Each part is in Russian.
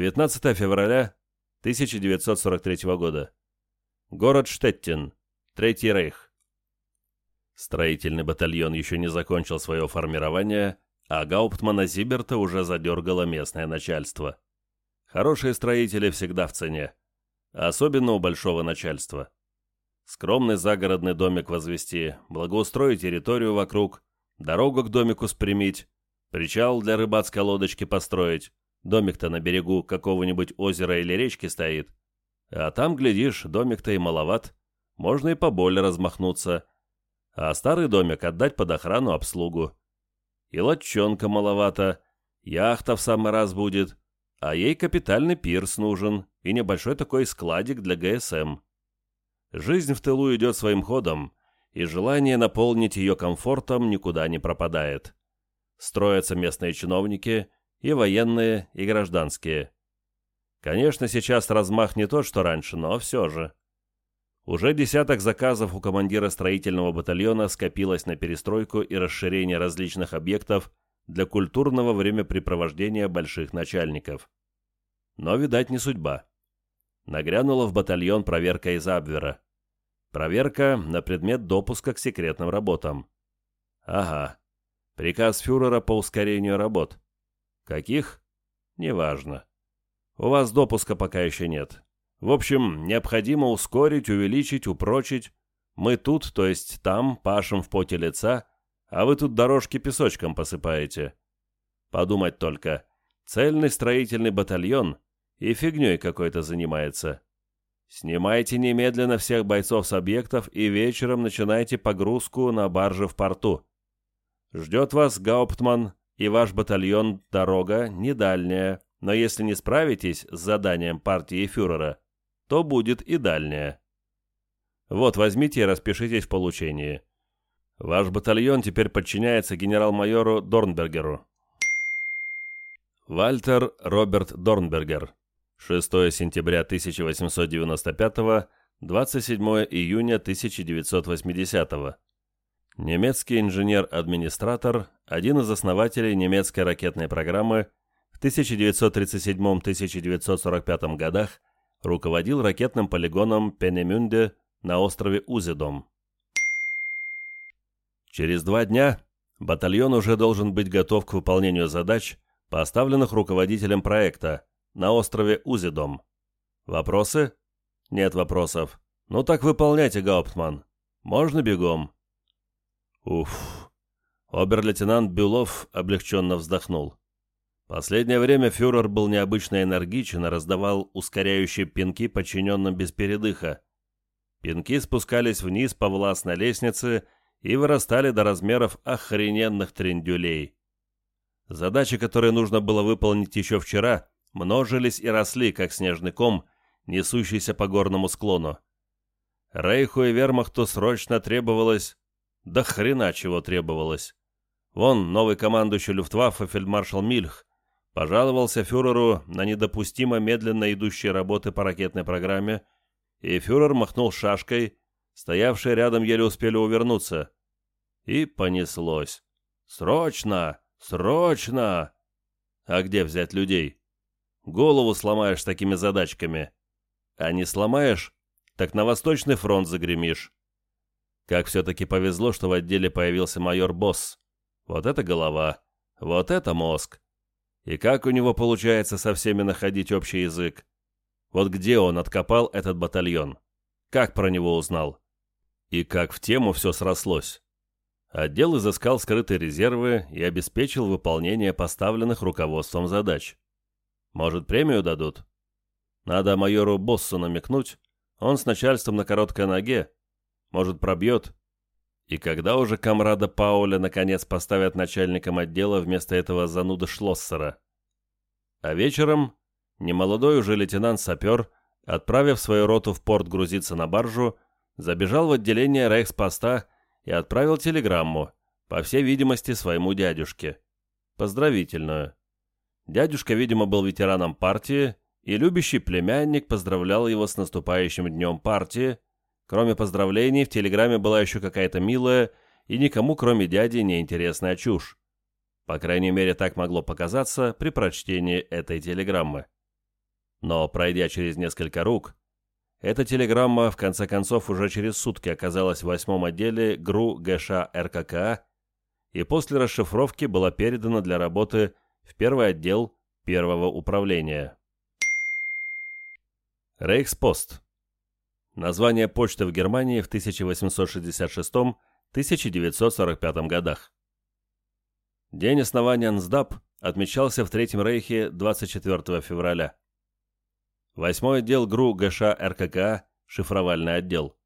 19 февраля 1943 года. Город Штеттин. Третий рейх. Строительный батальон еще не закончил свое формирование, а Гауптмана Зиберта уже задергало местное начальство. Хорошие строители всегда в цене, особенно у большого начальства. Скромный загородный домик возвести, благоустроить территорию вокруг, дорогу к домику спрямить, причал для рыбацкой лодочки построить, домик-то на берегу какого-нибудь озера или речки стоит. А там, глядишь, домик-то и маловат, можно и поболее размахнуться. А старый домик отдать под охрану обслугу. И лодчонка маловато, яхта в самый раз будет, а ей капитальный пирс нужен и небольшой такой складик для ГСМ. Жизнь в тылу идет своим ходом, и желание наполнить ее комфортом никуда не пропадает. Строятся местные чиновники, и военные, и гражданские. Конечно, сейчас размах не тот, что раньше, но все же. Уже десяток заказов у командира строительного батальона скопилось на перестройку и расширение различных объектов для культурного времяпрепровождения больших начальников. Но, видать, не судьба. Нагрянула в батальон проверка из Абвера. Проверка на предмет допуска к секретным работам. Ага. Приказ фюрера по ускорению работ. Каких? Неважно. У вас допуска пока еще нет. В общем, необходимо ускорить, увеличить, упрочить. Мы тут, то есть там, пашем в поте лица, а вы тут дорожки песочком посыпаете. Подумать только. Цельный строительный батальон и фигней какой-то занимается. Снимайте немедленно всех бойцов с объектов и вечером начинайте погрузку на барже в порту. Ждет вас Гауптман и ваш батальон дорога не дальняя, но если не справитесь с заданием партии фюрера, то будет и дальняя. Вот, возьмите и распишитесь в получении. Ваш батальон теперь подчиняется генерал-майору Дорнбергеру. Вальтер Роберт Дорнбергер. 6 сентября 1895, 27 июня 1980 Немецкий инженер-администратор, один из основателей немецкой ракетной программы, в 1937-1945 годах руководил ракетным полигоном Пенемюнде на острове Узедом. Через два дня батальон уже должен быть готов к выполнению задач, поставленных руководителем проекта на острове Узедом. Вопросы? Нет вопросов. Ну так выполняйте, Гауптман. Можно бегом. Уф. Обер-лейтенант Бюлов облегченно вздохнул. Последнее время фюрер был необычно энергичен и раздавал ускоряющие пинки подчиненным без передыха. Пинки спускались вниз по властной лестнице и вырастали до размеров охрененных трендюлей. Задачи, которые нужно было выполнить еще вчера, множились и росли, как снежный ком, несущийся по горному склону. Рейху и вермахту срочно требовалось да хрена чего требовалось. Вон, новый командующий Люфтваффе фельдмаршал Мильх пожаловался фюреру на недопустимо медленно идущие работы по ракетной программе, и фюрер махнул шашкой, стоявшие рядом еле успели увернуться. И понеслось. «Срочно! Срочно!» А где взять людей? Голову сломаешь такими задачками. А не сломаешь, так на Восточный фронт загремишь. Как все-таки повезло, что в отделе появился майор Босс. Вот это голова, вот это мозг. И как у него получается со всеми находить общий язык? Вот где он откопал этот батальон? Как про него узнал? И как в тему все срослось? Отдел изыскал скрытые резервы и обеспечил выполнение поставленных руководством задач. Может, премию дадут? Надо майору Боссу намекнуть. Он с начальством на короткой ноге, может, пробьет? И когда уже комрада Пауля наконец поставят начальником отдела вместо этого зануда Шлоссера? А вечером немолодой уже лейтенант-сапер, отправив свою роту в порт грузиться на баржу, забежал в отделение рейхспоста и отправил телеграмму, по всей видимости, своему дядюшке. Поздравительную. Дядюшка, видимо, был ветераном партии, и любящий племянник поздравлял его с наступающим днем партии, Кроме поздравлений, в телеграмме была еще какая-то милая и никому, кроме дяди, неинтересная чушь. По крайней мере, так могло показаться при прочтении этой телеграммы. Но, пройдя через несколько рук, эта телеграмма в конце концов уже через сутки оказалась в восьмом отделе ГРУ ГШ РККА и после расшифровки была передана для работы в первый отдел первого управления. Рейхспост. Название почты в Германии в 1866-1945 годах. День основания НСДАП отмечался в Третьем Рейхе 24 февраля. Восьмой отдел ГРУ ГШ РККА, шифровальный отдел.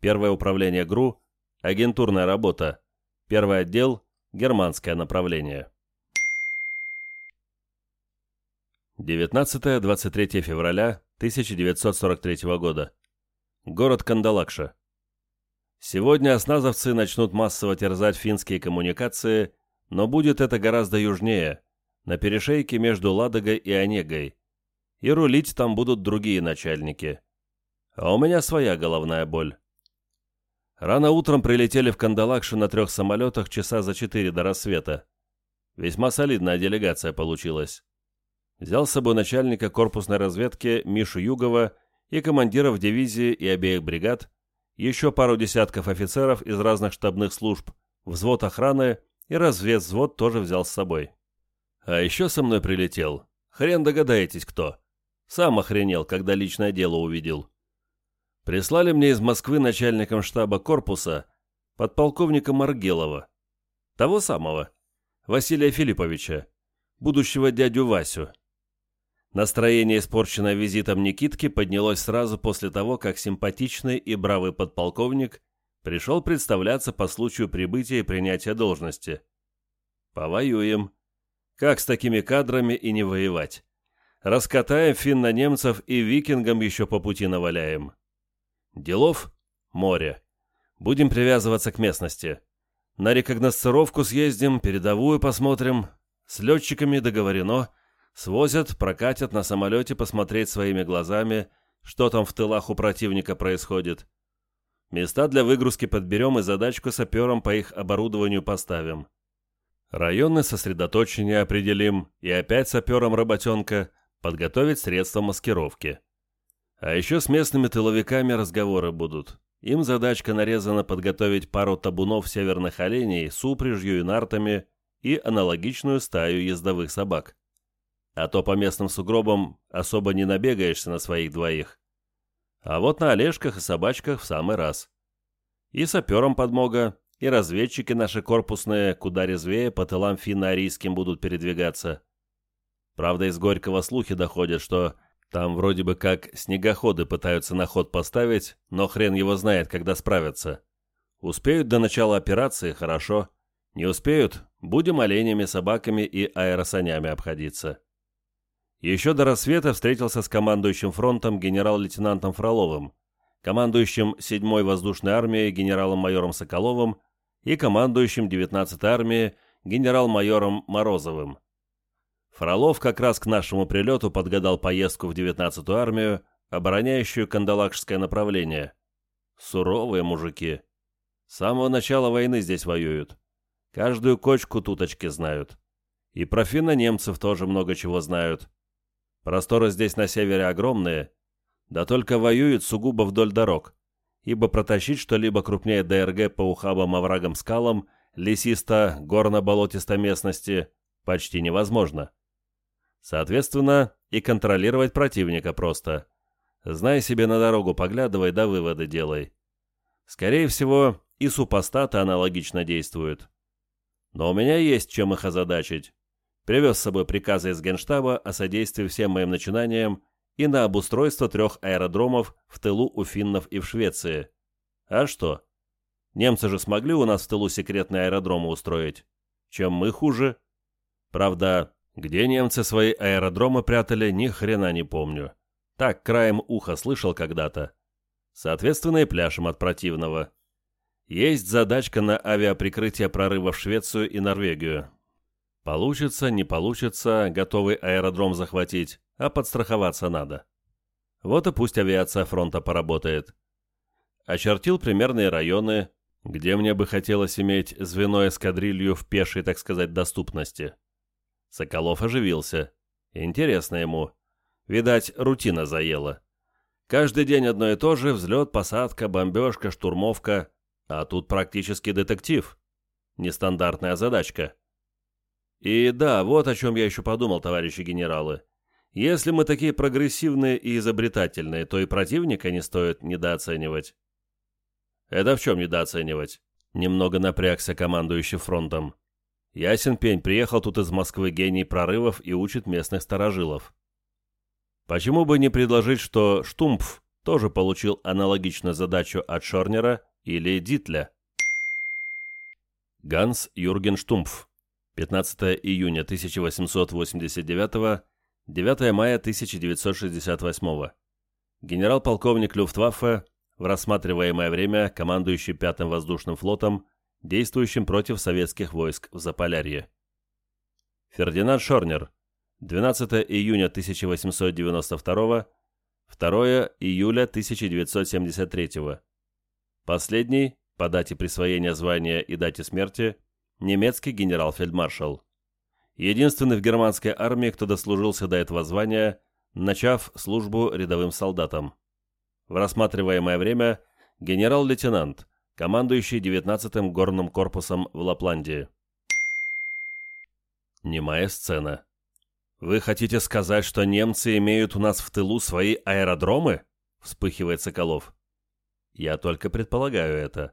Первое управление ГРУ, агентурная работа. Первый отдел, германское направление. 19-23 февраля 1943 года. Город Кандалакша. Сегодня осназовцы начнут массово терзать финские коммуникации, но будет это гораздо южнее, на перешейке между Ладогой и Онегой, и рулить там будут другие начальники. А у меня своя головная боль. Рано утром прилетели в Кандалакшу на трех самолетах часа за четыре до рассвета. Весьма солидная делегация получилась. Взял с собой начальника корпусной разведки Мишу Югова и командиров дивизии и обеих бригад, еще пару десятков офицеров из разных штабных служб, взвод охраны и разведвзвод тоже взял с собой. А еще со мной прилетел. Хрен догадаетесь, кто. Сам охренел, когда личное дело увидел. Прислали мне из Москвы начальником штаба корпуса подполковника Маргелова. Того самого, Василия Филипповича, будущего дядю Васю. Настроение, испорченное визитом Никитки, поднялось сразу после того, как симпатичный и бравый подполковник пришел представляться по случаю прибытия и принятия должности. Повоюем. Как с такими кадрами и не воевать? Раскатаем финно-немцев и викингам еще по пути наваляем. Делов – море. Будем привязываться к местности. На рекогносцировку съездим, передовую посмотрим. С летчиками договорено. Свозят, прокатят на самолете посмотреть своими глазами, что там в тылах у противника происходит. Места для выгрузки подберем и задачку саперам по их оборудованию поставим. Районы сосредоточения определим, и опять саперам работенка – подготовить средства маскировки. А еще с местными тыловиками разговоры будут. Им задачка нарезана подготовить пару табунов северных оленей с упряжью и нартами и аналогичную стаю ездовых собак. А то по местным сугробам особо не набегаешься на своих двоих. А вот на олежках и собачках в самый раз. И саперам подмога, и разведчики наши корпусные куда резвее по тылам финно-арийским будут передвигаться. Правда, из Горького слухи доходят, что там вроде бы как снегоходы пытаются на ход поставить, но хрен его знает, когда справятся. Успеют до начала операции – хорошо. Не успеют – будем оленями, собаками и аэросанями обходиться. Еще до рассвета встретился с командующим фронтом генерал-лейтенантом Фроловым, командующим 7-й воздушной армией генералом-майором Соколовым и командующим 19-й армией генерал-майором Морозовым. Фролов как раз к нашему прилету подгадал поездку в 19-ю армию, обороняющую Кандалакшское направление. Суровые мужики. С самого начала войны здесь воюют. Каждую кочку туточки знают. И про финно-немцев тоже много чего знают. Просторы здесь на севере огромные, да только воюют сугубо вдоль дорог, ибо протащить что-либо крупнее ДРГ по ухабам, оврагам, скалам, лесисто, горно-болотистой местности почти невозможно. Соответственно, и контролировать противника просто. Знай себе на дорогу, поглядывай, да выводы делай. Скорее всего, и супостаты аналогично действуют. Но у меня есть чем их озадачить. Привез с собой приказы из Генштаба о содействии всем моим начинаниям и на обустройство трех аэродромов в тылу у финнов и в Швеции. А что? Немцы же смогли у нас в тылу секретные аэродромы устроить. Чем мы хуже? Правда, где немцы свои аэродромы прятали, ни хрена не помню. Так, краем уха слышал когда-то. Соответственно, и пляшем от противного. Есть задачка на авиаприкрытие прорыва в Швецию и Норвегию. Получится, не получится, готовый аэродром захватить, а подстраховаться надо. Вот и пусть авиация фронта поработает. Очертил примерные районы, где мне бы хотелось иметь звено эскадрилью в пешей, так сказать, доступности. Соколов оживился. Интересно ему. Видать, рутина заела. Каждый день одно и то же, взлет, посадка, бомбежка, штурмовка. А тут практически детектив. Нестандартная задачка. И да, вот о чем я еще подумал, товарищи генералы. Если мы такие прогрессивные и изобретательные, то и противника не стоит недооценивать. Это в чем недооценивать? Немного напрягся командующий фронтом. Ясен пень, приехал тут из Москвы гений прорывов и учит местных старожилов. Почему бы не предложить, что Штумпф тоже получил аналогичную задачу от Шорнера или Дитля? Ганс Юрген Штумпф. 15 июня 1889, 9 мая 1968. Генерал-полковник Люфтваффе, в рассматриваемое время командующий Пятым воздушным флотом, действующим против советских войск в Заполярье. Фердинанд Шорнер, 12 июня 1892, 2 июля 1973. Последний, по дате присвоения звания и дате смерти, немецкий генерал-фельдмаршал. Единственный в германской армии, кто дослужился до этого звания, начав службу рядовым солдатом. В рассматриваемое время генерал-лейтенант, командующий 19-м горным корпусом в Лапландии. Немая сцена. «Вы хотите сказать, что немцы имеют у нас в тылу свои аэродромы?» – вспыхивает Соколов. «Я только предполагаю это.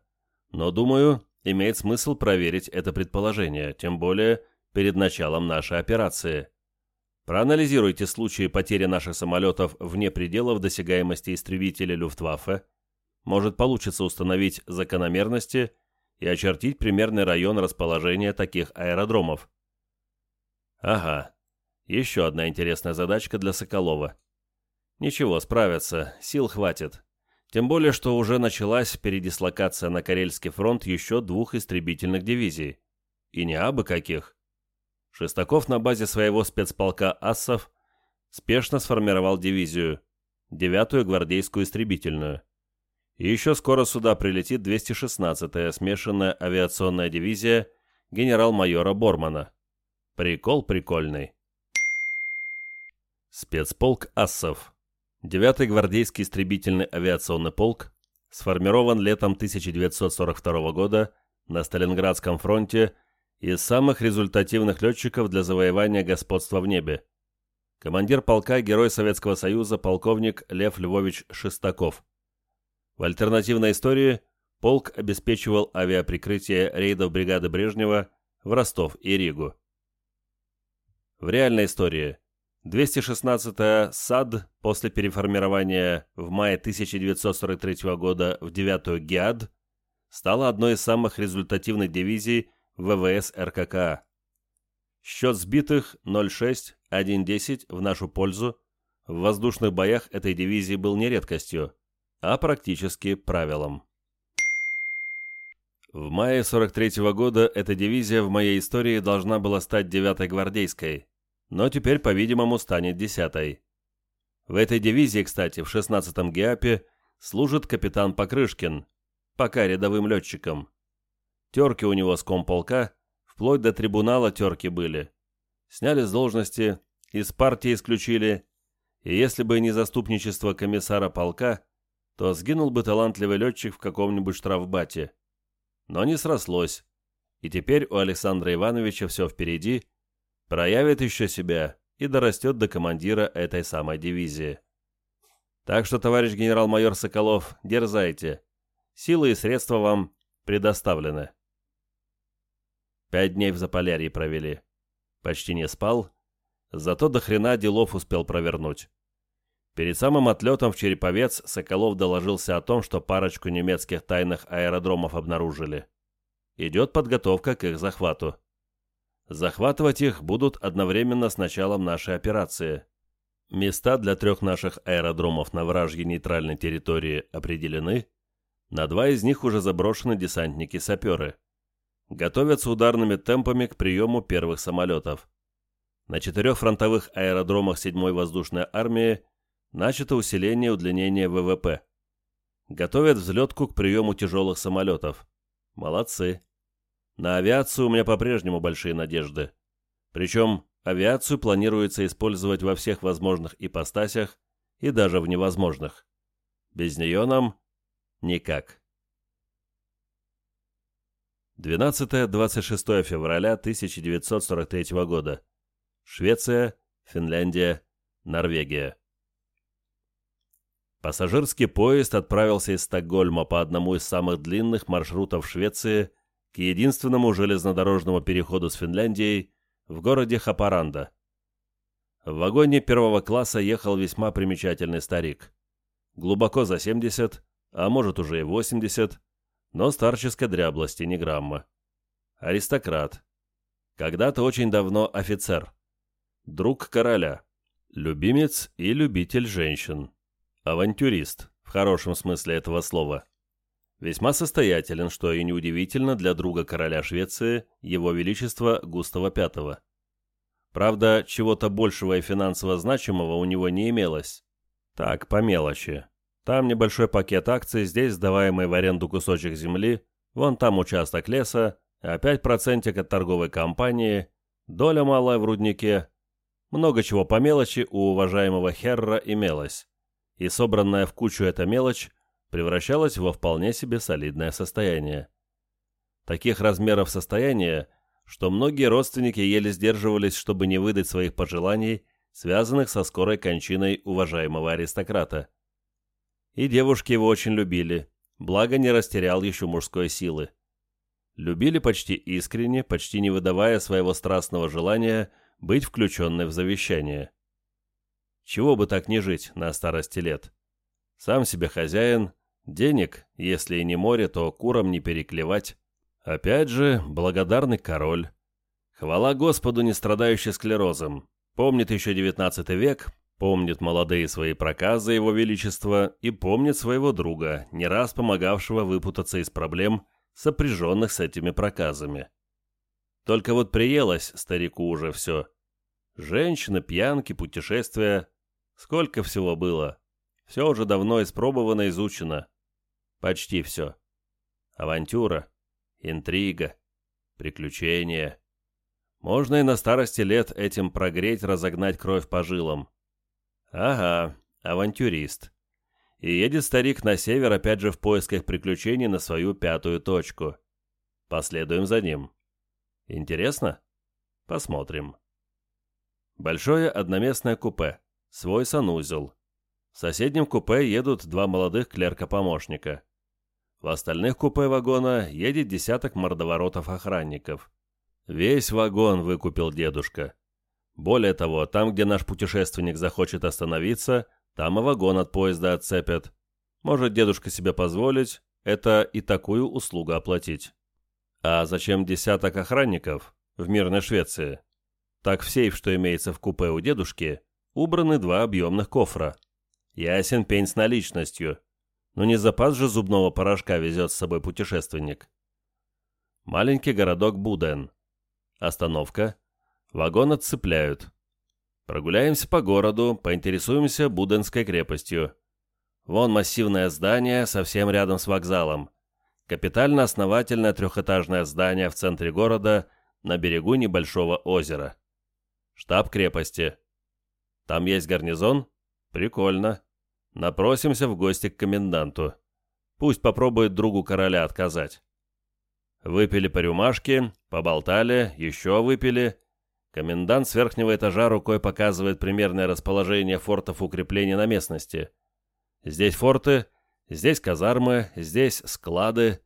Но, думаю, имеет смысл проверить это предположение, тем более перед началом нашей операции. Проанализируйте случаи потери наших самолетов вне пределов досягаемости истребителя Люфтваффе. Может получится установить закономерности и очертить примерный район расположения таких аэродромов. Ага, еще одна интересная задачка для Соколова. Ничего, справятся, сил хватит. Тем более, что уже началась передислокация на Карельский фронт еще двух истребительных дивизий. И не абы каких. Шестаков на базе своего спецполка «Ассов» спешно сформировал дивизию, девятую гвардейскую истребительную. И еще скоро сюда прилетит 216-я смешанная авиационная дивизия генерал-майора Бормана. Прикол прикольный. Спецполк «Ассов» 9-й гвардейский истребительный авиационный полк сформирован летом 1942 года на Сталинградском фронте из самых результативных летчиков для завоевания господства в небе. Командир полка Герой Советского Союза полковник Лев Львович Шестаков. В альтернативной истории полк обеспечивал авиаприкрытие рейдов бригады Брежнева в Ростов и Ригу. В реальной истории 216-я САД после переформирования в мае 1943 года в 9-ю ГИАД стала одной из самых результативных дивизий ВВС РККА. Счет сбитых 0,6-1,10 в нашу пользу в воздушных боях этой дивизии был не редкостью, а практически правилом. В мае 43 -го года эта дивизия в моей истории должна была стать 9-й гвардейской – но теперь, по-видимому, станет десятой. В этой дивизии, кстати, в 16-м ГИАПе служит капитан Покрышкин, пока рядовым летчиком. Терки у него с комполка, вплоть до трибунала терки были. Сняли с должности, из партии исключили, и если бы не заступничество комиссара полка, то сгинул бы талантливый летчик в каком-нибудь штрафбате. Но не срослось, и теперь у Александра Ивановича все впереди, проявит еще себя и дорастет до командира этой самой дивизии. Так что, товарищ генерал-майор Соколов, дерзайте. Силы и средства вам предоставлены. Пять дней в Заполярье провели. Почти не спал, зато до хрена делов успел провернуть. Перед самым отлетом в Череповец Соколов доложился о том, что парочку немецких тайных аэродромов обнаружили. Идет подготовка к их захвату. Захватывать их будут одновременно с началом нашей операции. Места для трех наших аэродромов на вражьей нейтральной территории определены. На два из них уже заброшены десантники-саперы. Готовятся ударными темпами к приему первых самолетов. На четырех фронтовых аэродромах 7-й воздушной армии начато усиление и удлинение ВВП. Готовят взлетку к приему тяжелых самолетов. Молодцы. На авиацию у меня по-прежнему большие надежды. Причем авиацию планируется использовать во всех возможных ипостасях и даже в невозможных. Без нее нам никак. 12-26 февраля 1943 года. Швеция, Финляндия, Норвегия. Пассажирский поезд отправился из Стокгольма по одному из самых длинных маршрутов Швеции к единственному железнодорожному переходу с Финляндией в городе Хапаранда. В вагоне первого класса ехал весьма примечательный старик. Глубоко за 70, а может уже и 80, но старческой дряблости ни грамма. Аристократ. Когда-то очень давно офицер. Друг короля. Любимец и любитель женщин. Авантюрист, в хорошем смысле этого слова. Весьма состоятелен, что и неудивительно для друга короля Швеции, его величества Густава V. Правда, чего-то большего и финансово значимого у него не имелось. Так, по мелочи. Там небольшой пакет акций, здесь сдаваемый в аренду кусочек земли, вон там участок леса, опять процентик от торговой компании, доля малая в руднике. Много чего по мелочи у уважаемого Херра имелось и собранная в кучу эта мелочь превращалась во вполне себе солидное состояние. Таких размеров состояния, что многие родственники еле сдерживались, чтобы не выдать своих пожеланий, связанных со скорой кончиной уважаемого аристократа. И девушки его очень любили, благо не растерял еще мужской силы. Любили почти искренне, почти не выдавая своего страстного желания быть включенной в завещание. Чего бы так не жить на старости лет? Сам себе хозяин, денег, если и не море, то курам не переклевать. Опять же, благодарный король. Хвала Господу, не страдающий склерозом. Помнит еще девятнадцатый век, помнит молодые свои проказы его величества и помнит своего друга, не раз помогавшего выпутаться из проблем, сопряженных с этими проказами. Только вот приелось старику уже все. Женщины, пьянки, путешествия. Сколько всего было. Все уже давно испробовано, изучено. Почти все. Авантюра, интрига, приключения. Можно и на старости лет этим прогреть, разогнать кровь по жилам. Ага, авантюрист. И едет старик на север опять же в поисках приключений на свою пятую точку. Последуем за ним. Интересно? Посмотрим. Большое одноместное купе. Свой санузел. В соседнем купе едут два молодых клерка-помощника. В остальных купе вагона едет десяток мордоворотов-охранников. Весь вагон выкупил дедушка. Более того, там, где наш путешественник захочет остановиться, там и вагон от поезда отцепят. Может дедушка себе позволить, это и такую услугу оплатить. А зачем десяток охранников в мирной Швеции? Так в сейф, что имеется в купе у дедушки, убраны два объемных кофра. Ясен пень с наличностью. Но не запас же зубного порошка везет с собой путешественник. Маленький городок Буден. Остановка. Вагон отцепляют. Прогуляемся по городу, поинтересуемся Буденской крепостью. Вон массивное здание, совсем рядом с вокзалом. Капитально-основательное трехэтажное здание в центре города, на берегу небольшого озера. Штаб крепости. Там есть гарнизон? Прикольно. Напросимся в гости к коменданту. Пусть попробует другу короля отказать. Выпили по рюмашке, поболтали, еще выпили. Комендант с верхнего этажа рукой показывает примерное расположение фортов укрепления на местности. Здесь форты, здесь казармы, здесь склады.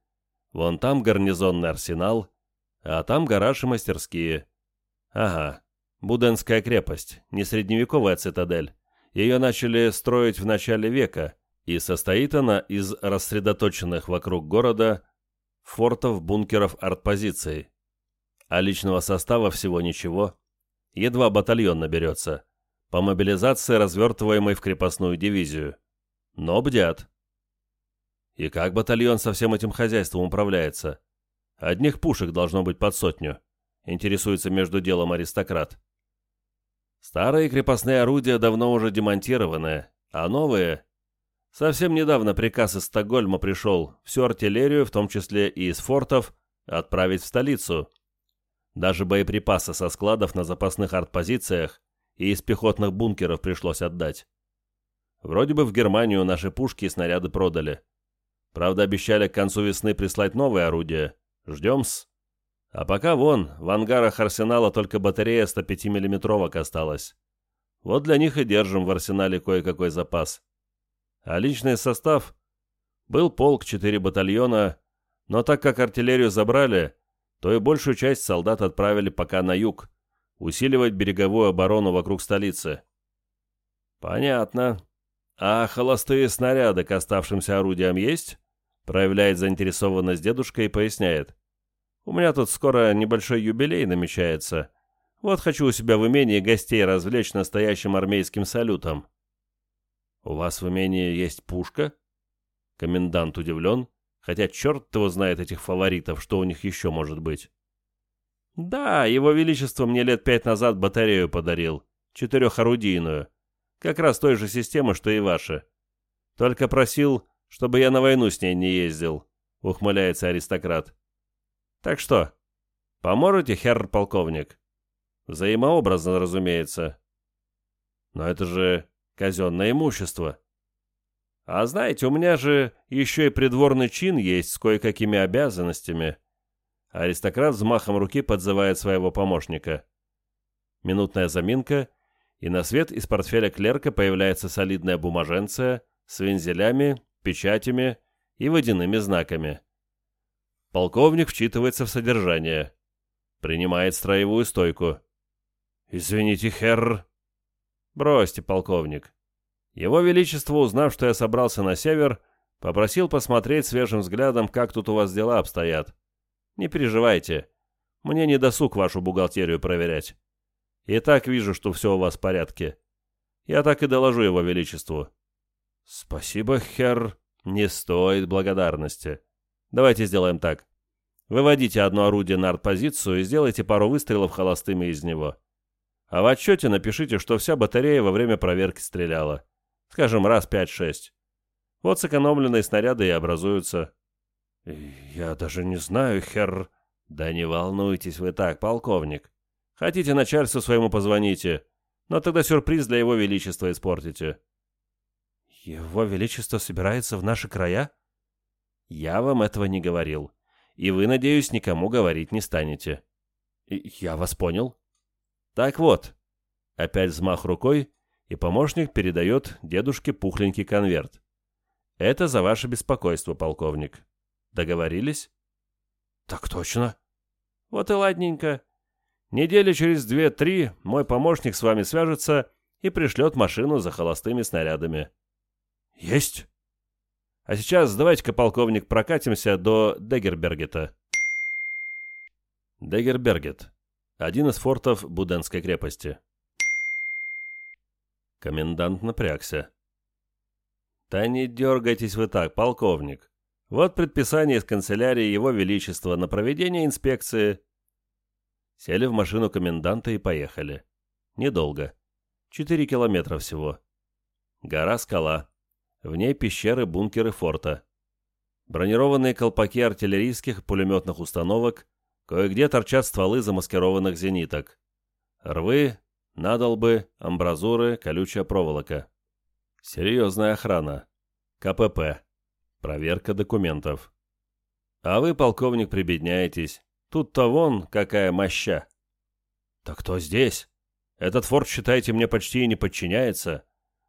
Вон там гарнизонный арсенал, а там гараж и мастерские. Ага, Буденская крепость, не средневековая цитадель. Ее начали строить в начале века, и состоит она из рассредоточенных вокруг города фортов, бункеров, артпозиций. А личного состава всего ничего. Едва батальон наберется. По мобилизации, развертываемой в крепостную дивизию. Но бдят. И как батальон со всем этим хозяйством управляется? Одних пушек должно быть под сотню. Интересуется между делом аристократ. Старые крепостные орудия давно уже демонтированы, а новые... Совсем недавно приказ из Стокгольма пришел всю артиллерию, в том числе и из фортов, отправить в столицу. Даже боеприпасы со складов на запасных артпозициях и из пехотных бункеров пришлось отдать. Вроде бы в Германию наши пушки и снаряды продали. Правда, обещали к концу весны прислать новые орудия. Ждем-с. А пока вон, в ангарах арсенала только батарея 105 миллиметровок осталась. Вот для них и держим в арсенале кое-какой запас. А личный состав? Был полк, 4 батальона, но так как артиллерию забрали, то и большую часть солдат отправили пока на юг, усиливать береговую оборону вокруг столицы. Понятно. А холостые снаряды к оставшимся орудиям есть? Проявляет заинтересованность дедушка и поясняет. У меня тут скоро небольшой юбилей намечается. Вот хочу у себя в имении гостей развлечь настоящим армейским салютом. У вас в имении есть пушка? Комендант удивлен, хотя черт его знает этих фаворитов, что у них еще может быть. Да, его величество мне лет пять назад батарею подарил, четырехорудийную, как раз той же системы, что и ваша. Только просил, чтобы я на войну с ней не ездил, ухмыляется аристократ. Так что, поможете, херр полковник? Взаимообразно, разумеется. Но это же казенное имущество. А знаете, у меня же еще и придворный чин есть с кое-какими обязанностями. Аристократ взмахом руки подзывает своего помощника. Минутная заминка, и на свет из портфеля клерка появляется солидная бумаженция с вензелями, печатями и водяными знаками. Полковник вчитывается в содержание. Принимает строевую стойку. «Извините, херр». «Бросьте, полковник». Его Величество, узнав, что я собрался на север, попросил посмотреть свежим взглядом, как тут у вас дела обстоят. Не переживайте. Мне не досуг вашу бухгалтерию проверять. И так вижу, что все у вас в порядке. Я так и доложу его величеству». «Спасибо, херр. Не стоит благодарности. Давайте сделаем так. Выводите одно орудие на артпозицию и сделайте пару выстрелов холостыми из него. А в отчете напишите, что вся батарея во время проверки стреляла. Скажем, раз пять-шесть. Вот сэкономленные снаряды и образуются. Я даже не знаю, хер... Да не волнуйтесь вы так, полковник. Хотите начальству своему позвоните, но тогда сюрприз для его величества испортите. Его величество собирается в наши края? Я вам этого не говорил. И вы, надеюсь, никому говорить не станете. Я вас понял. Так вот. Опять взмах рукой, и помощник передает дедушке пухленький конверт. Это за ваше беспокойство, полковник. Договорились? Так точно. Вот и ладненько. Недели через две-три мой помощник с вами свяжется и пришлет машину за холостыми снарядами. Есть. А сейчас давайте-ка, полковник, прокатимся до Дегербергета. Дегербергет. Один из фортов Буденской крепости. Комендант напрягся. «Да не дергайтесь вы так, полковник. Вот предписание из канцелярии Его Величества на проведение инспекции». Сели в машину коменданта и поехали. Недолго. Четыре километра всего. Гора-скала. В ней пещеры, бункеры форта. Бронированные колпаки артиллерийских пулеметных установок, кое-где торчат стволы замаскированных зениток. Рвы, надолбы, амбразуры, колючая проволока. Серьезная охрана. КПП. Проверка документов. А вы, полковник, прибедняетесь. Тут-то вон какая моща. Так кто здесь? Этот форт, считайте, мне почти и не подчиняется.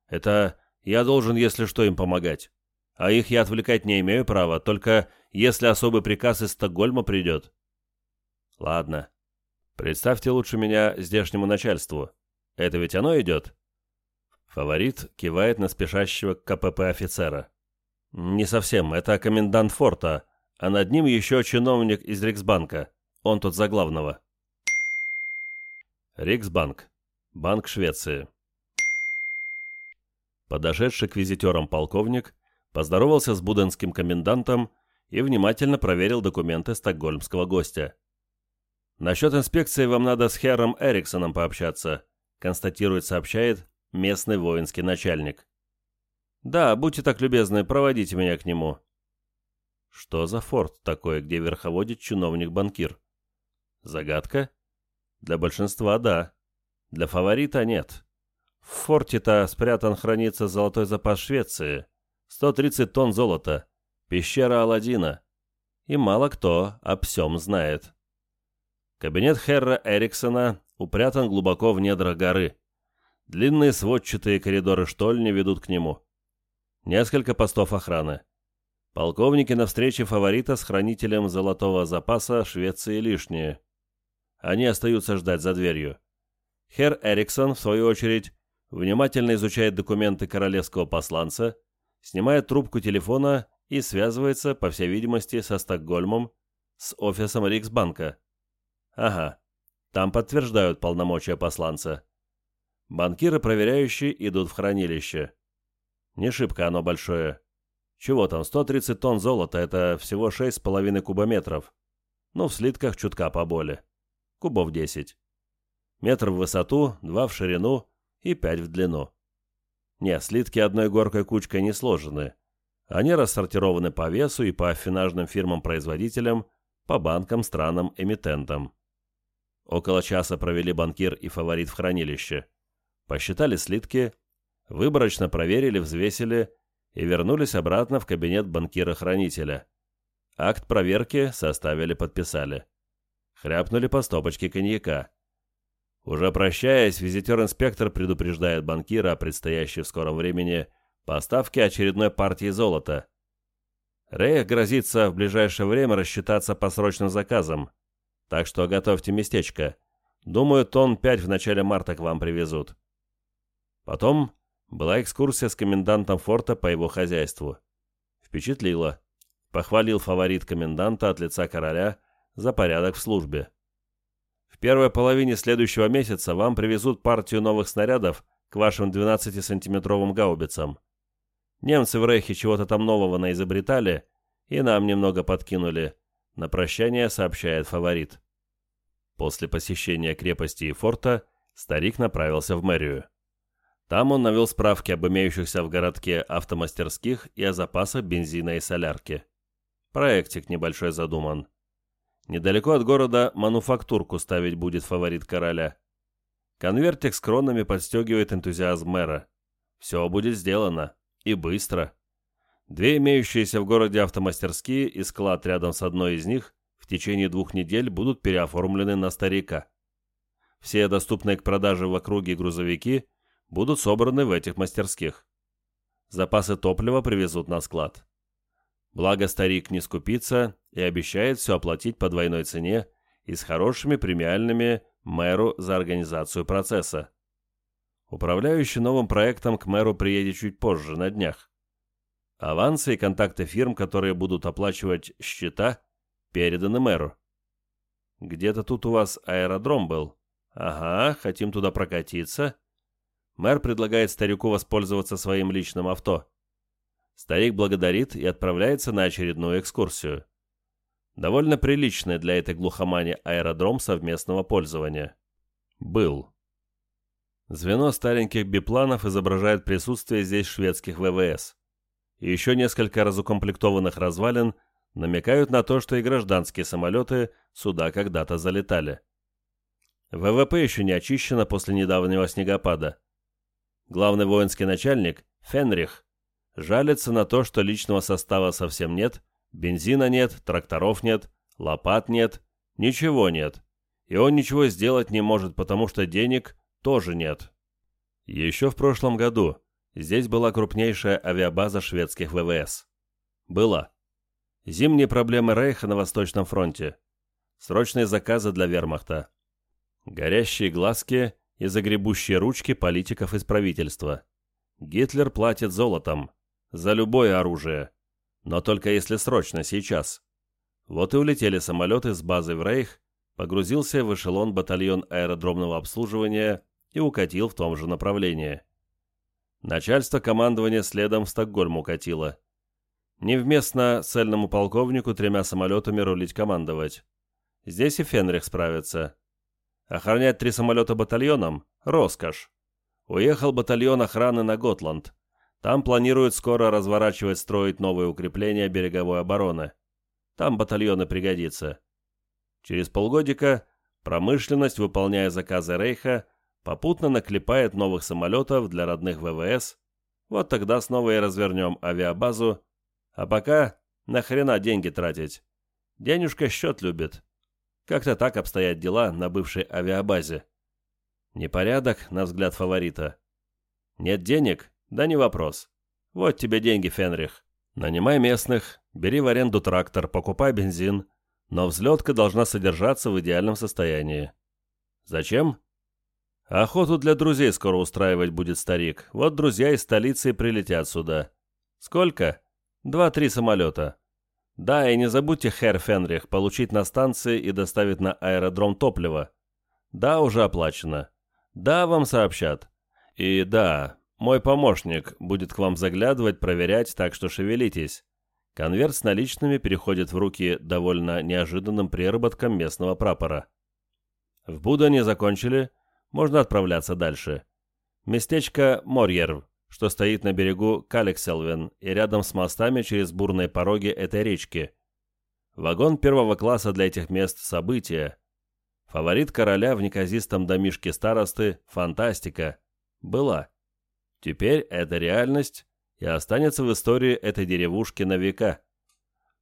Это я должен, если что, им помогать. А их я отвлекать не имею права, только если особый приказ из Стокгольма придет. Ладно. Представьте лучше меня здешнему начальству. Это ведь оно идет?» Фаворит кивает на спешащего КПП офицера. «Не совсем, это комендант форта, а над ним еще чиновник из Риксбанка. Он тут за главного». Риксбанк. Банк Швеции. Подошедший к визитерам полковник поздоровался с буденским комендантом и внимательно проверил документы стокгольмского гостя. «Насчет инспекции вам надо с Хером Эриксоном пообщаться констатирует, сообщает местный воинский начальник. «Да, будьте так любезны, проводите меня к нему». Что за форт такой, где верховодит чиновник-банкир? Загадка? Для большинства – да. Для фаворита – нет. В форте-то спрятан хранится золотой запас Швеции. 130 тонн золота. Пещера Аладдина. И мало кто о всем знает. Кабинет Херра Эриксона упрятан глубоко в недрах горы. Длинные сводчатые коридоры штольни ведут к нему. Несколько постов охраны. Полковники на встрече фаворита с хранителем золотого запаса Швеции лишние. Они остаются ждать за дверью. Хер Эриксон, в свою очередь, внимательно изучает документы королевского посланца, снимает трубку телефона и связывается, по всей видимости, со Стокгольмом, с офисом Риксбанка. Ага, там подтверждают полномочия посланца. Банкиры проверяющие идут в хранилище. Не шибко оно большое. Чего там, 130 тонн золота, это всего 6,5 кубометров. Ну, в слитках чутка поболе. Кубов 10. Метр в высоту, два в ширину и пять в длину. Не, слитки одной горкой кучкой не сложены. Они рассортированы по весу и по афинажным фирмам-производителям, по банкам, странам, эмитентам. Около часа провели банкир и фаворит в хранилище. Посчитали слитки, выборочно проверили, взвесили и вернулись обратно в кабинет банкира-хранителя. Акт проверки составили, подписали. Хряпнули по стопочке коньяка. Уже прощаясь, визитер-инспектор предупреждает банкира о предстоящей в скором времени поставке очередной партии золота. Рейх грозится в ближайшее время рассчитаться по срочным заказам, так что готовьте местечко. Думаю, тонн пять в начале марта к вам привезут. Потом была экскурсия с комендантом форта по его хозяйству. Впечатлило. Похвалил фаворит коменданта от лица короля за порядок в службе. В первой половине следующего месяца вам привезут партию новых снарядов к вашим 12-сантиметровым гаубицам. Немцы в Рейхе чего-то там нового наизобретали и нам немного подкинули. На прощание сообщает фаворит. После посещения крепости и форта старик направился в мэрию. Там он навел справки об имеющихся в городке автомастерских и о запасах бензина и солярки. Проектик небольшой задуман. Недалеко от города мануфактурку ставить будет фаворит короля. Конвертик с кронами подстегивает энтузиазм мэра. Все будет сделано. И быстро. Две имеющиеся в городе автомастерские и склад рядом с одной из них в течение двух недель будут переоформлены на старика. Все доступные к продаже в округе грузовики – будут собраны в этих мастерских. Запасы топлива привезут на склад. Благо старик не скупится и обещает все оплатить по двойной цене и с хорошими премиальными мэру за организацию процесса. Управляющий новым проектом к мэру приедет чуть позже, на днях. Авансы и контакты фирм, которые будут оплачивать счета, переданы мэру. Где-то тут у вас аэродром был. Ага, хотим туда прокатиться мэр предлагает старику воспользоваться своим личным авто. Старик благодарит и отправляется на очередную экскурсию. Довольно приличный для этой глухомани аэродром совместного пользования. Был. Звено стареньких бипланов изображает присутствие здесь шведских ВВС. И еще несколько разукомплектованных развалин намекают на то, что и гражданские самолеты сюда когда-то залетали. ВВП еще не очищено после недавнего снегопада. Главный воинский начальник, Фенрих, жалится на то, что личного состава совсем нет, бензина нет, тракторов нет, лопат нет, ничего нет. И он ничего сделать не может, потому что денег тоже нет. Еще в прошлом году здесь была крупнейшая авиабаза шведских ВВС. Была. Зимние проблемы Рейха на Восточном фронте. Срочные заказы для вермахта. Горящие глазки и загребущие ручки политиков из правительства. Гитлер платит золотом. За любое оружие. Но только если срочно, сейчас. Вот и улетели самолеты с базы в Рейх, погрузился в эшелон батальон аэродромного обслуживания и укатил в том же направлении. Начальство командования следом в Стокгольм укатило. Невместно цельному полковнику тремя самолетами рулить командовать. Здесь и Фенрих справится. Охранять три самолета батальоном – роскошь. Уехал батальон охраны на Готланд. Там планируют скоро разворачивать строить новые укрепления береговой обороны. Там батальоны пригодятся. Через полгодика Промышленность, выполняя заказы Рейха, попутно наклепает новых самолетов для родных ВВС. Вот тогда снова и развернем авиабазу. А пока нахрена деньги тратить? Денежка счет любит. Как-то так обстоят дела на бывшей авиабазе. Непорядок, на взгляд фаворита. Нет денег? Да не вопрос. Вот тебе деньги, Фенрих. Нанимай местных, бери в аренду трактор, покупай бензин, но взлетка должна содержаться в идеальном состоянии. Зачем? Охоту для друзей скоро устраивать будет старик. Вот друзья из столицы прилетят сюда. Сколько? Два-три самолета. Да, и не забудьте, Хэр Фенрих, получить на станции и доставить на аэродром топливо. Да, уже оплачено. Да, вам сообщат. И да, мой помощник будет к вам заглядывать, проверять, так что шевелитесь. Конверт с наличными переходит в руки довольно неожиданным приработком местного прапора. В Будане закончили, можно отправляться дальше. Местечко Морьерв, что стоит на берегу Калекселвен и рядом с мостами через бурные пороги этой речки. Вагон первого класса для этих мест – событие. Фаворит короля в неказистом домишке старосты – фантастика. Была. Теперь это реальность и останется в истории этой деревушки на века.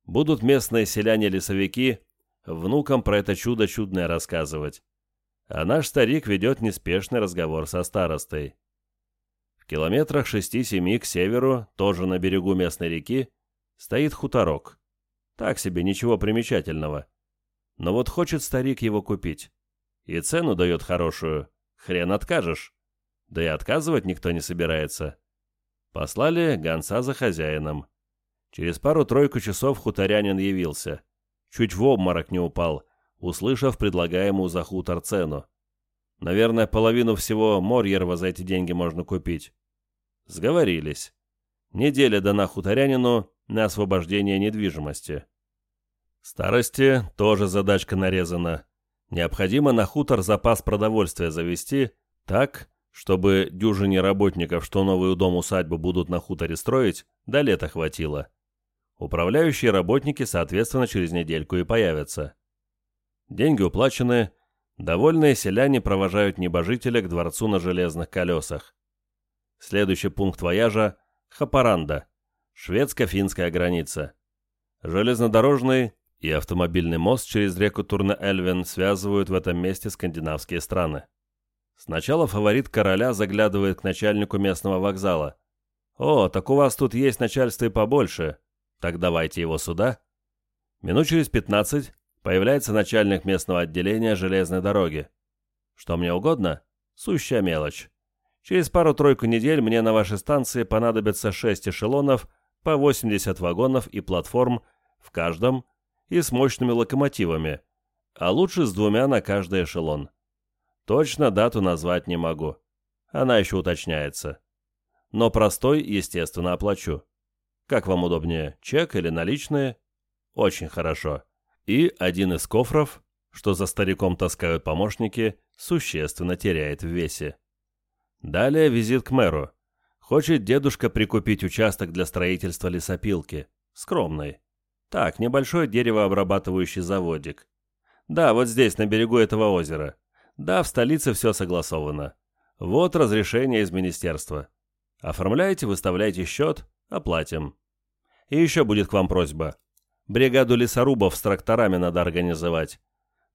Будут местные селяне-лесовики внукам про это чудо чудное рассказывать. А наш старик ведет неспешный разговор со старостой. В километрах шести-семи к северу, тоже на берегу местной реки, стоит хуторок. Так себе, ничего примечательного. Но вот хочет старик его купить. И цену дает хорошую. Хрен откажешь. Да и отказывать никто не собирается. Послали гонца за хозяином. Через пару-тройку часов хуторянин явился. Чуть в обморок не упал, услышав предлагаемую за хутор цену. Наверное, половину всего Морьерва за эти деньги можно купить. Сговорились. Неделя дана хуторянину на освобождение недвижимости. Старости тоже задачка нарезана. Необходимо на хутор запас продовольствия завести так, чтобы дюжине работников, что новую дом-усадьбу будут на хуторе строить, до лета хватило. Управляющие работники, соответственно, через недельку и появятся. Деньги уплачены, довольные селяне провожают небожителя к дворцу на железных колесах. Следующий пункт вояжа – Хапаранда, шведско-финская граница. Железнодорожный и автомобильный мост через реку Турне-Эльвен связывают в этом месте скандинавские страны. Сначала фаворит короля заглядывает к начальнику местного вокзала. «О, так у вас тут есть начальство и побольше. Так давайте его сюда». Минут через пятнадцать появляется начальник местного отделения железной дороги. «Что мне угодно?» «Сущая мелочь. Через пару-тройку недель мне на вашей станции понадобится шесть эшелонов по 80 вагонов и платформ в каждом и с мощными локомотивами, а лучше с двумя на каждый эшелон. Точно дату назвать не могу. Она еще уточняется. Но простой, естественно, оплачу. Как вам удобнее, чек или наличные? Очень хорошо. И один из кофров, что за стариком таскают помощники, существенно теряет в весе. Далее визит к мэру. Хочет дедушка прикупить участок для строительства лесопилки. Скромный. Так, небольшой деревообрабатывающий заводик. Да, вот здесь, на берегу этого озера. Да, в столице все согласовано. Вот разрешение из министерства. Оформляете, выставляете счет, оплатим. И еще будет к вам просьба. Бригаду лесорубов с тракторами надо организовать.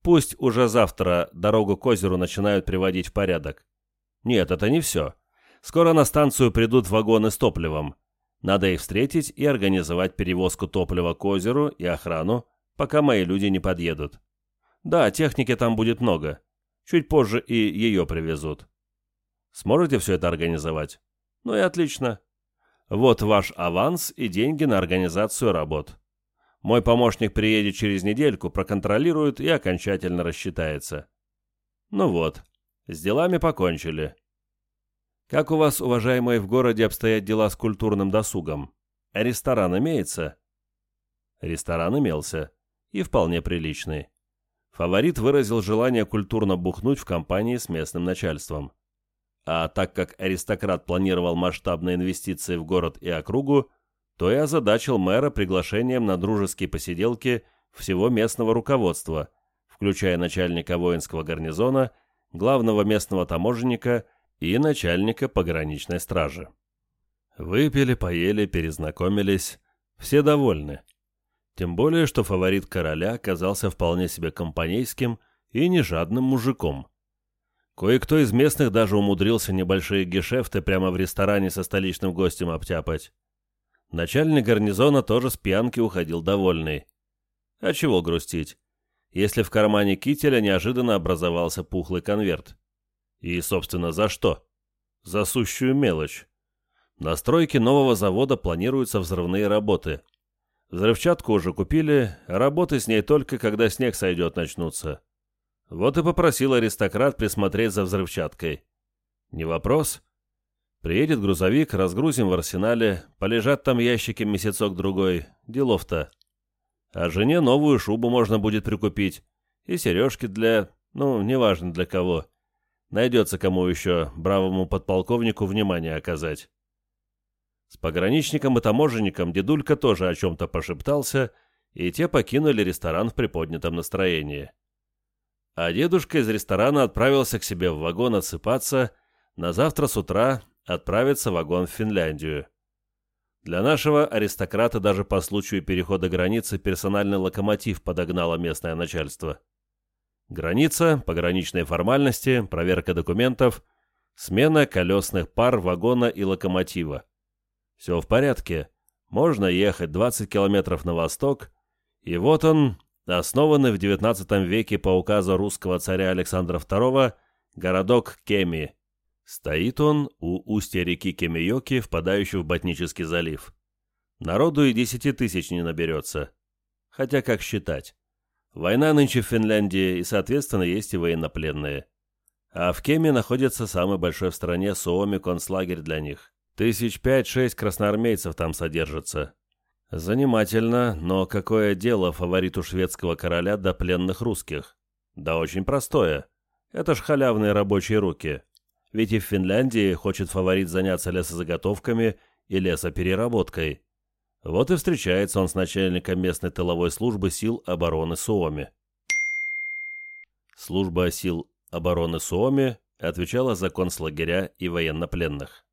Пусть уже завтра дорогу к озеру начинают приводить в порядок. Нет, это не все. Скоро на станцию придут вагоны с топливом. Надо их встретить и организовать перевозку топлива к озеру и охрану, пока мои люди не подъедут. Да, техники там будет много. Чуть позже и ее привезут. Сможете все это организовать? Ну и отлично. Вот ваш аванс и деньги на организацию работ. Мой помощник приедет через недельку, проконтролирует и окончательно рассчитается. Ну вот, с делами покончили. Как у вас, уважаемые, в городе обстоят дела с культурным досугом? Ресторан имеется? Ресторан имелся. И вполне приличный. Фаворит выразил желание культурно бухнуть в компании с местным начальством. А так как аристократ планировал масштабные инвестиции в город и округу, то и озадачил мэра приглашением на дружеские посиделки всего местного руководства, включая начальника воинского гарнизона, главного местного таможенника и начальника пограничной стражи. Выпили, поели, перезнакомились. Все довольны. Тем более, что фаворит короля оказался вполне себе компанейским и нежадным мужиком. Кое-кто из местных даже умудрился небольшие гешефты прямо в ресторане со столичным гостем обтяпать. Начальник гарнизона тоже с пьянки уходил довольный. А чего грустить, если в кармане кителя неожиданно образовался пухлый конверт? И, собственно, за что? За сущую мелочь. На стройке нового завода планируются взрывные работы. Взрывчатку уже купили, работы с ней только когда снег сойдет начнутся. Вот и попросил аристократ присмотреть за взрывчаткой. Не вопрос. Приедет грузовик, разгрузим в арсенале, полежат там ящики месяцок-другой, делов-то. А жене новую шубу можно будет прикупить. И сережки для... ну, неважно для кого. Найдется кому еще бравому подполковнику внимание оказать. С пограничником и таможенником дедулька тоже о чем-то пошептался, и те покинули ресторан в приподнятом настроении. А дедушка из ресторана отправился к себе в вагон отсыпаться, на завтра с утра отправится вагон в Финляндию. Для нашего аристократа даже по случаю перехода границы персональный локомотив подогнало местное начальство. Граница, пограничные формальности, проверка документов, смена колесных пар вагона и локомотива. Все в порядке. Можно ехать 20 километров на восток, и вот он, основанный в XIX веке по указу русского царя Александра II, городок Кеми. Стоит он у устья реки Кемиоки, впадающей в Ботнический залив. Народу и десяти тысяч не наберется. Хотя как считать? Война нынче в Финляндии, и, соответственно, есть и военнопленные. А в Кеме находится самый большой в стране Суоми концлагерь для них. Тысяч пять-шесть красноармейцев там содержится. Занимательно, но какое дело фавориту шведского короля до пленных русских? Да очень простое. Это ж халявные рабочие руки. Ведь и в Финляндии хочет фаворит заняться лесозаготовками и лесопереработкой. Вот и встречается он с начальником местной тыловой службы сил обороны Суоми. Служба сил обороны Суоми отвечала за концлагеря и военнопленных.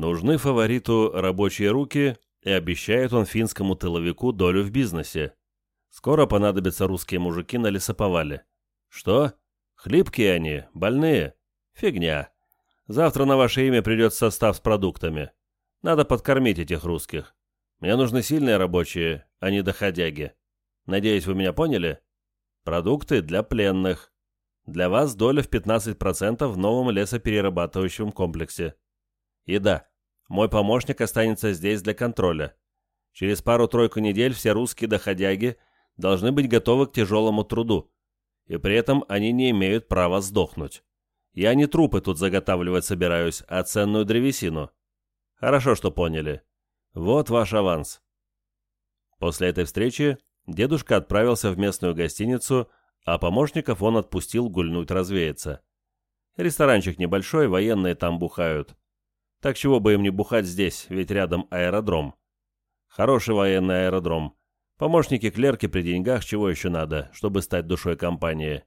Нужны фавориту рабочие руки, и обещает он финскому тыловику долю в бизнесе. Скоро понадобятся русские мужики на лесоповале. Что? Хлипкие они, больные? Фигня. Завтра на ваше имя придет состав с продуктами. Надо подкормить этих русских. Мне нужны сильные рабочие, а не доходяги. Надеюсь, вы меня поняли? Продукты для пленных. Для вас доля в 15% в новом лесоперерабатывающем комплексе. И да, мой помощник останется здесь для контроля. Через пару-тройку недель все русские доходяги должны быть готовы к тяжелому труду, и при этом они не имеют права сдохнуть. Я не трупы тут заготавливать собираюсь, а ценную древесину. Хорошо, что поняли. Вот ваш аванс. После этой встречи дедушка отправился в местную гостиницу, а помощников он отпустил гульнуть развеяться. Ресторанчик небольшой, военные там бухают. Так чего бы им не бухать здесь, ведь рядом аэродром. Хороший военный аэродром. Помощники-клерки при деньгах, чего еще надо, чтобы стать душой компании.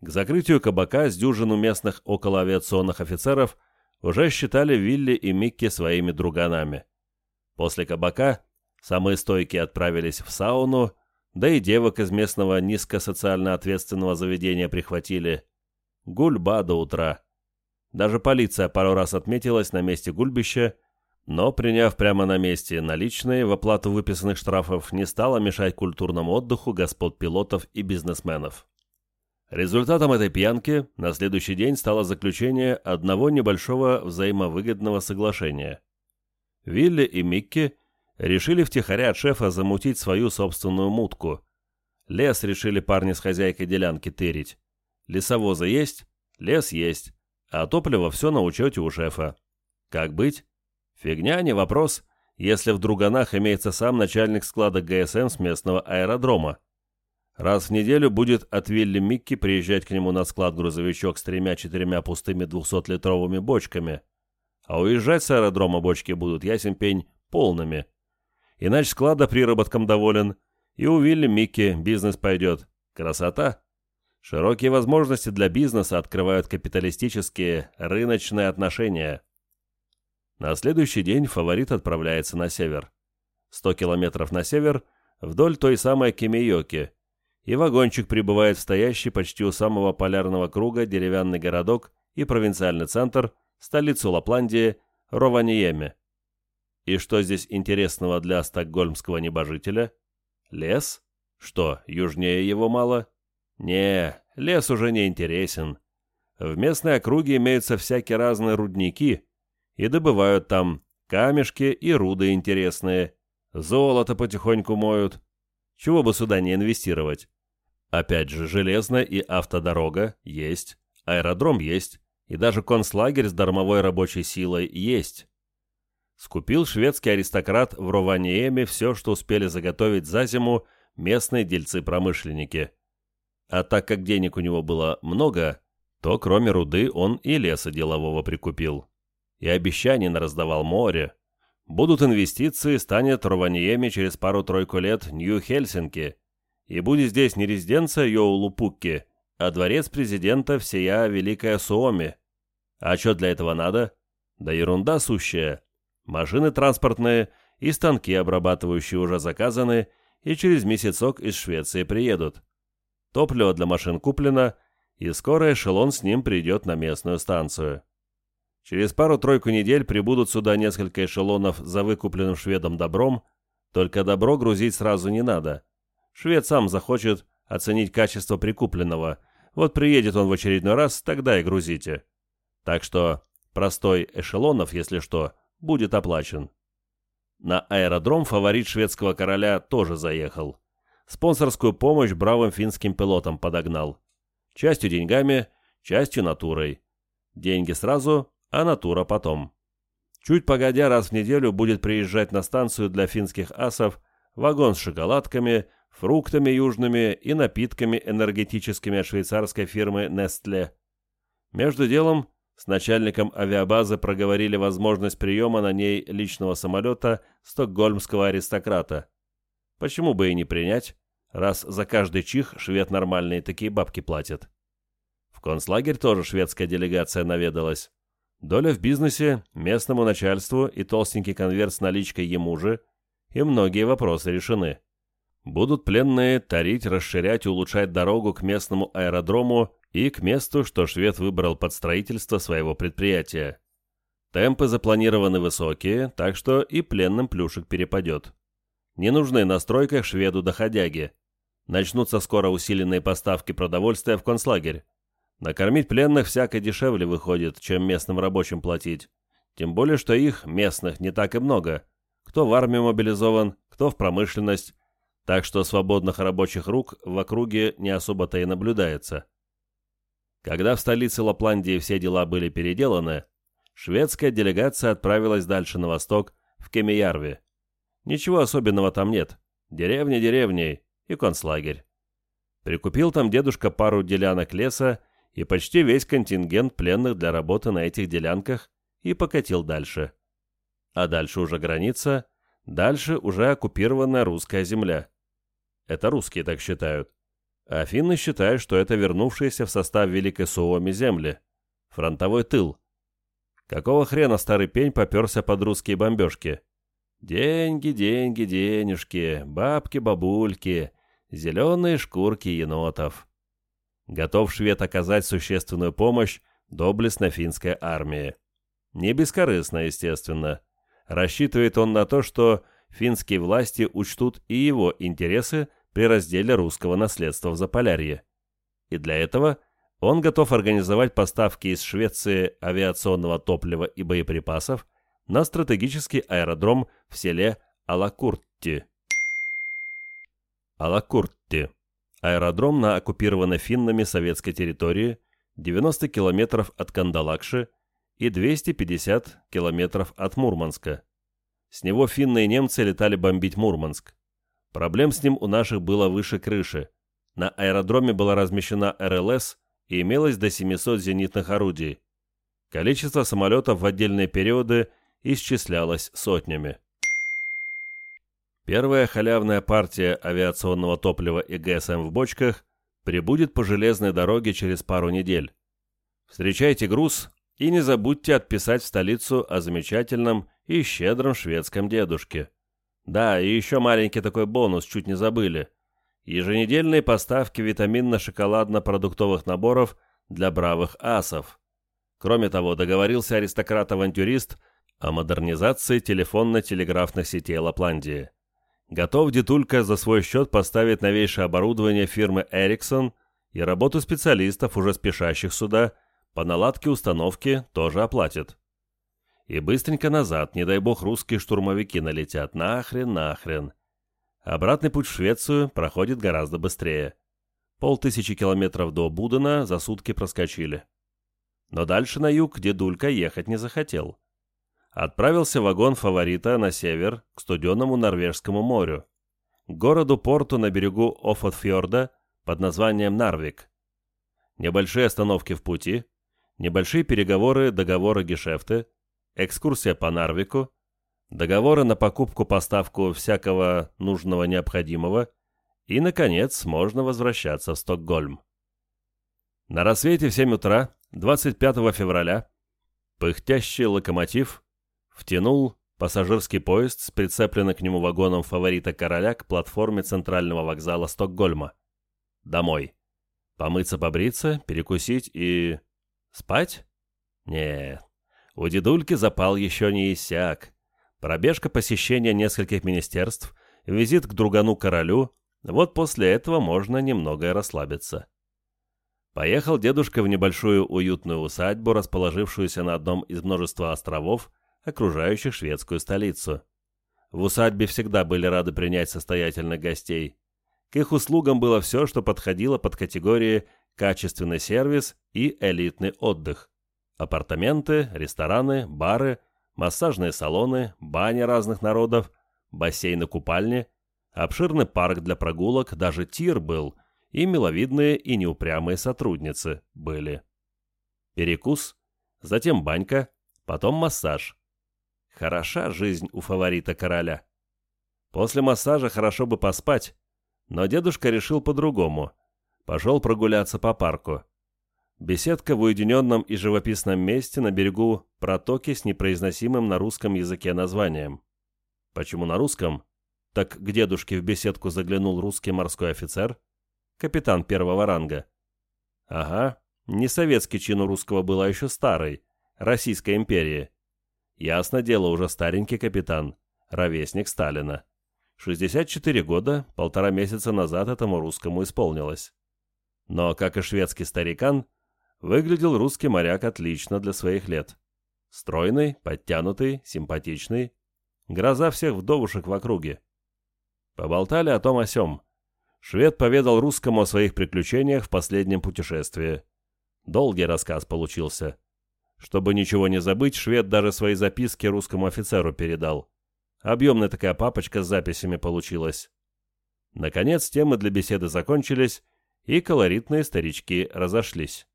К закрытию кабака с дюжину местных околоавиационных офицеров уже считали Вилли и Микки своими друганами. После кабака самые стойкие отправились в сауну, да и девок из местного низкосоциально ответственного заведения прихватили. Гульба до утра. Даже полиция пару раз отметилась на месте гульбища, но, приняв прямо на месте наличные в оплату выписанных штрафов, не стала мешать культурному отдыху господ пилотов и бизнесменов. Результатом этой пьянки на следующий день стало заключение одного небольшого взаимовыгодного соглашения. Вилли и Микки решили втихаря от шефа замутить свою собственную мутку. Лес решили парни с хозяйкой делянки тырить. Лесовозы есть, лес есть, а топливо все на учете у шефа. Как быть? Фигня, не вопрос, если в Друганах имеется сам начальник склада ГСМ с местного аэродрома. Раз в неделю будет от Вилли Микки приезжать к нему на склад грузовичок с тремя-четырьмя пустыми 200-литровыми бочками. А уезжать с аэродрома бочки будут, ясен пень, полными. Иначе склада приработком доволен, И у Вилли Микки бизнес пойдет. Красота! Широкие возможности для бизнеса открывают капиталистические, рыночные отношения. На следующий день фаворит отправляется на север. 100 километров на север, вдоль той самой Кемиоки, и вагончик прибывает в стоящий почти у самого полярного круга деревянный городок и провинциальный центр, столицу Лапландии, Рованиеме. И что здесь интересного для стокгольмского небожителя? Лес? Что, южнее его мало? Не, лес уже не интересен. В местной округе имеются всякие разные рудники, и добывают там камешки и руды интересные, золото потихоньку моют. Чего бы сюда не инвестировать? Опять же, железная и автодорога есть, аэродром есть, и даже концлагерь с дармовой рабочей силой есть. Скупил шведский аристократ в Рованиеме все, что успели заготовить за зиму местные дельцы-промышленники. А так как денег у него было много, то кроме руды он и леса делового прикупил. И обещаний раздавал море. Будут инвестиции, станет Рованиеме через пару-тройку лет Нью-Хельсинки – и будет здесь не резиденция Йоулупукки, а дворец президента всея Великая Суоми. А что для этого надо? Да ерунда сущая. Машины транспортные и станки обрабатывающие уже заказаны и через месяцок из Швеции приедут. Топливо для машин куплено, и скоро эшелон с ним придет на местную станцию. Через пару-тройку недель прибудут сюда несколько эшелонов за выкупленным шведом добром, только добро грузить сразу не надо. Швед сам захочет оценить качество прикупленного. Вот приедет он в очередной раз, тогда и грузите. Так что простой эшелонов, если что, будет оплачен. На аэродром фаворит шведского короля тоже заехал. Спонсорскую помощь бравым финским пилотам подогнал. Частью деньгами, частью натурой. Деньги сразу, а натура потом. Чуть погодя раз в неделю будет приезжать на станцию для финских асов вагон с шоколадками, фруктами южными и напитками энергетическими от швейцарской фирмы Nestle. Между делом с начальником авиабазы проговорили возможность приема на ней личного самолета стокгольмского аристократа. Почему бы и не принять, раз за каждый чих швед нормальные такие бабки платит. В концлагерь тоже шведская делегация наведалась. Доля в бизнесе, местному начальству и толстенький конверт с наличкой ему же, и многие вопросы решены. Будут пленные тарить, расширять и улучшать дорогу к местному аэродрому и к месту, что швед выбрал под строительство своего предприятия. Темпы запланированы высокие, так что и пленным плюшек перепадет. Не нужны на стройках шведу доходяги. Начнутся скоро усиленные поставки продовольствия в концлагерь. Накормить пленных всяко дешевле выходит, чем местным рабочим платить. Тем более, что их, местных, не так и много. Кто в армию мобилизован, кто в промышленность, так что свободных рабочих рук в округе не особо-то и наблюдается. Когда в столице Лапландии все дела были переделаны, шведская делегация отправилась дальше на восток, в Кемиярви. Ничего особенного там нет. Деревня деревней и концлагерь. Прикупил там дедушка пару делянок леса и почти весь контингент пленных для работы на этих делянках и покатил дальше. А дальше уже граница, дальше уже оккупированная русская земля. Это русские так считают. А финны считают, что это вернувшиеся в состав Великой Суоми земли. Фронтовой тыл. Какого хрена старый пень поперся под русские бомбежки? Деньги, деньги, денежки, бабки-бабульки, зеленые шкурки енотов. Готов швед оказать существенную помощь доблестной финской армии. Не бескорыстно, естественно. Рассчитывает он на то, что финские власти учтут и его интересы при разделе русского наследства в Заполярье. И для этого он готов организовать поставки из Швеции авиационного топлива и боеприпасов на стратегический аэродром в селе Алакуртти. Алакуртти. Аэродром на оккупированной финнами советской территории 90 километров от Кандалакши и 250 километров от Мурманска. С него финны и немцы летали бомбить Мурманск. Проблем с ним у наших было выше крыши. На аэродроме была размещена РЛС и имелось до 700 зенитных орудий. Количество самолетов в отдельные периоды исчислялось сотнями. Первая халявная партия авиационного топлива и ГСМ в бочках прибудет по железной дороге через пару недель. Встречайте груз и не забудьте отписать в столицу о замечательном и щедром шведском дедушке. Да, и еще маленький такой бонус, чуть не забыли. Еженедельные поставки витаминно-шоколадно-продуктовых наборов для бравых асов. Кроме того, договорился аристократ-авантюрист о модернизации телефонно-телеграфных сетей Лапландии. Готов Дитулька за свой счет поставить новейшее оборудование фирмы Ericsson и работу специалистов, уже спешащих сюда, по наладке установки тоже оплатит. И быстренько назад, не дай бог, русские штурмовики налетят. Нахрен, нахрен. Обратный путь в Швецию проходит гораздо быстрее. Полтысячи километров до Будена за сутки проскочили. Но дальше на юг дедулька ехать не захотел отправился вагон фаворита на север, к студенному Норвежскому морю, к городу-порту на берегу Офотфьорда под названием Нарвик. Небольшие остановки в пути, небольшие переговоры, договоры гешефты, экскурсия по Нарвику, договоры на покупку-поставку всякого нужного необходимого и, наконец, можно возвращаться в Стокгольм. На рассвете в 7 утра, 25 февраля, пыхтящий локомотив Втянул пассажирский поезд с прицепленным к нему вагоном фаворита короля к платформе центрального вокзала Стокгольма. Домой. Помыться, побриться, перекусить и... Спать? Нет. У дедульки запал еще не иссяк. Пробежка посещения нескольких министерств, визит к другану-королю, вот после этого можно немного расслабиться. Поехал дедушка в небольшую уютную усадьбу, расположившуюся на одном из множества островов, окружающих шведскую столицу. В усадьбе всегда были рады принять состоятельных гостей. К их услугам было все, что подходило под категории «качественный сервис» и «элитный отдых». Апартаменты, рестораны, бары, массажные салоны, бани разных народов, бассейны-купальни, обширный парк для прогулок, даже тир был, и миловидные и неупрямые сотрудницы были. Перекус, затем банька, потом массаж. Хороша жизнь у фаворита короля. После массажа хорошо бы поспать, но дедушка решил по-другому. Пошел прогуляться по парку. Беседка в уединенном и живописном месте на берегу протоки с непроизносимым на русском языке названием. Почему на русском? Так к дедушке в беседку заглянул русский морской офицер, капитан первого ранга. Ага, не советский чин у русского был, а еще старый, Российской империи. Ясно дело, уже старенький капитан, ровесник Сталина. 64 года, полтора месяца назад этому русскому исполнилось. Но, как и шведский старикан, выглядел русский моряк отлично для своих лет. Стройный, подтянутый, симпатичный. Гроза всех вдовушек в округе. Поболтали о том о сём. Швед поведал русскому о своих приключениях в последнем путешествии. Долгий рассказ получился. Чтобы ничего не забыть, швед даже свои записки русскому офицеру передал. Объемная такая папочка с записями получилась. Наконец, темы для беседы закончились, и колоритные старички разошлись.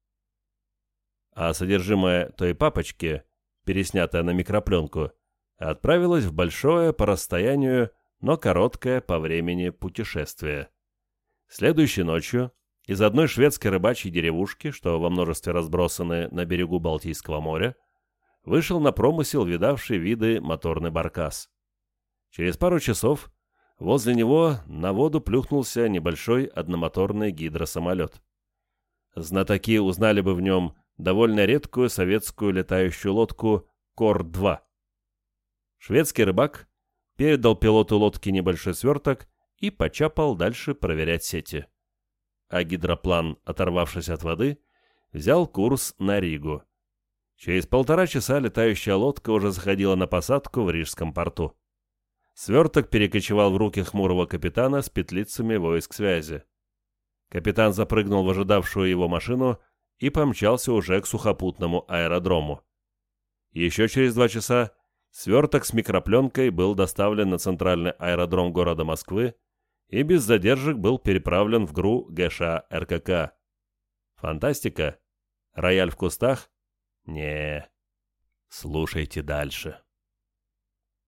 А содержимое той папочки, переснятое на микропленку, отправилось в большое по расстоянию, но короткое по времени путешествие. Следующей ночью из одной шведской рыбачьей деревушки, что во множестве разбросаны на берегу Балтийского моря, вышел на промысел видавший виды моторный баркас. Через пару часов возле него на воду плюхнулся небольшой одномоторный гидросамолет. Знатоки узнали бы в нем довольно редкую советскую летающую лодку Кор-2. Шведский рыбак передал пилоту лодки небольшой сверток и почапал дальше проверять сети а гидроплан, оторвавшись от воды, взял курс на Ригу. Через полтора часа летающая лодка уже заходила на посадку в Рижском порту. Сверток перекочевал в руки хмурого капитана с петлицами войск связи. Капитан запрыгнул в ожидавшую его машину и помчался уже к сухопутному аэродрому. Еще через два часа сверток с микропленкой был доставлен на центральный аэродром города Москвы, и без задержек был переправлен в ГРУ ГШ РКК. Фантастика? Рояль в кустах? Не. Слушайте дальше.